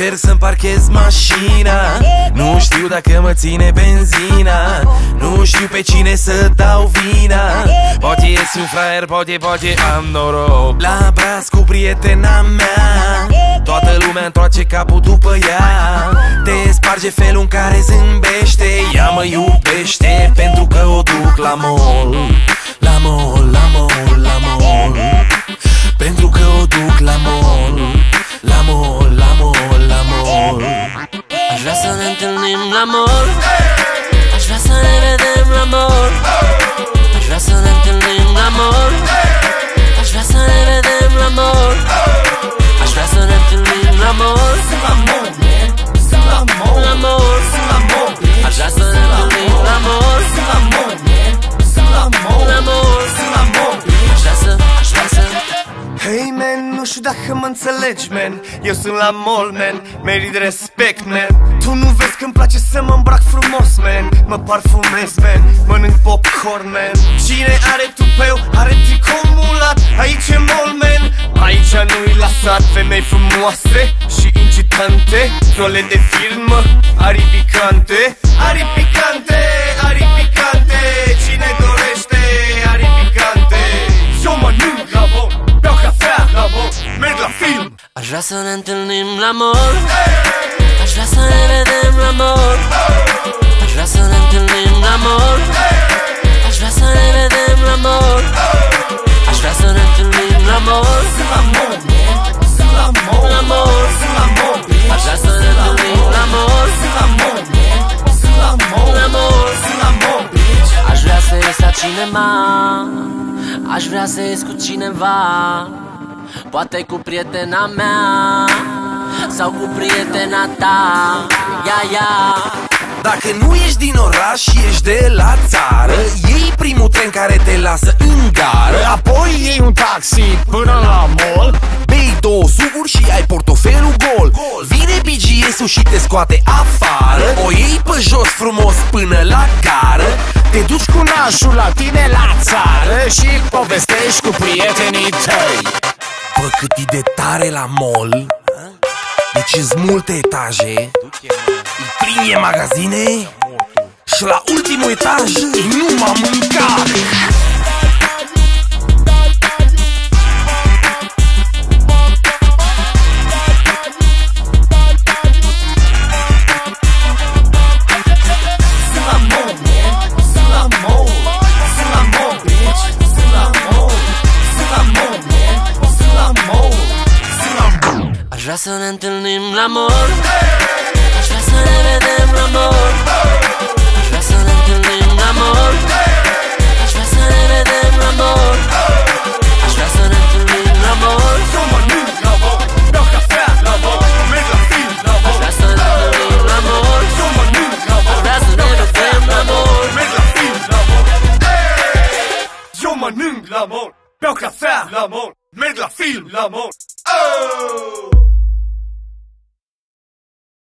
Încerc să-mi parchez mașina. Nu știu dacă mă ține benzina. Nu știu pe cine să dau vina. Poate ești un fraier, poate, poate am noroc. La braț cu prietena mea. Toată lumea întoarce capul după ea. Te sparge felul în care zâmbește. Ea mă iubește pentru că o duc la mall întâlnim la mall Aș vrea să ne vedem la mall Aș vrea să ne întâlnim la mall Aș vrea să ne vedem la mall Aș vrea să ne întâlnim la mall La mall Aș vrea să ne întâlnim la mall La mall Aș vrea să, aș vrea să. Hey man, nu știu dacă mă înțelegi man. Eu sunt la mall man, merit respect man. Tu nu vezi că îmi place să Mă parfumez man, mănânc popcorn man. Cine are tupeu, are tricou mulat Aici e mall man, aici nu-i lasat Femei frumoase și incitante. Trole de filmă, ari picante. Ari picante, ari picante. Cine dorește ari picante. Eu mănânc la mall Beau cafea la mall, merg la film. Aș vrea să ne întâlnim la mall. Aș vrea să ne vedem la mall Aș vrea să ies cu cineva. Poate cu prietena mea Sau cu prietena ta. Ia, ia. Dacă nu ești din oraș și ești de la țară. Iei primul tren care te lasă în gară. Apoi iei un taxi până la mall. Bei două suguri și ai portofelul gol. Vine BGS-ul și te scoate afară O iei pe jos frumos până la gară Te duci cu nașul la tine la țară Și povestești cu prietenii tăi. Bă, cât e de tare la mall Deci sunt multe etaje În plin e magazine Și la ultimul etaj e numai mâncare Întâlnim la Aș vrea să ne vedem la mall Aș vrea să ne întâlnim la mall Aș vrea să ne vedem la mall Aș vrea să ne întâlnim la mănânc la mall, beau cafea la mall Merg la film la Aș mall vrea să ne întâlnim la mall Eu mănânc la Aș mall, vrea să ne vedem la mall merg la film la mall Eu mănânc la mall, beau cafea la mall Merg la film la mall oh!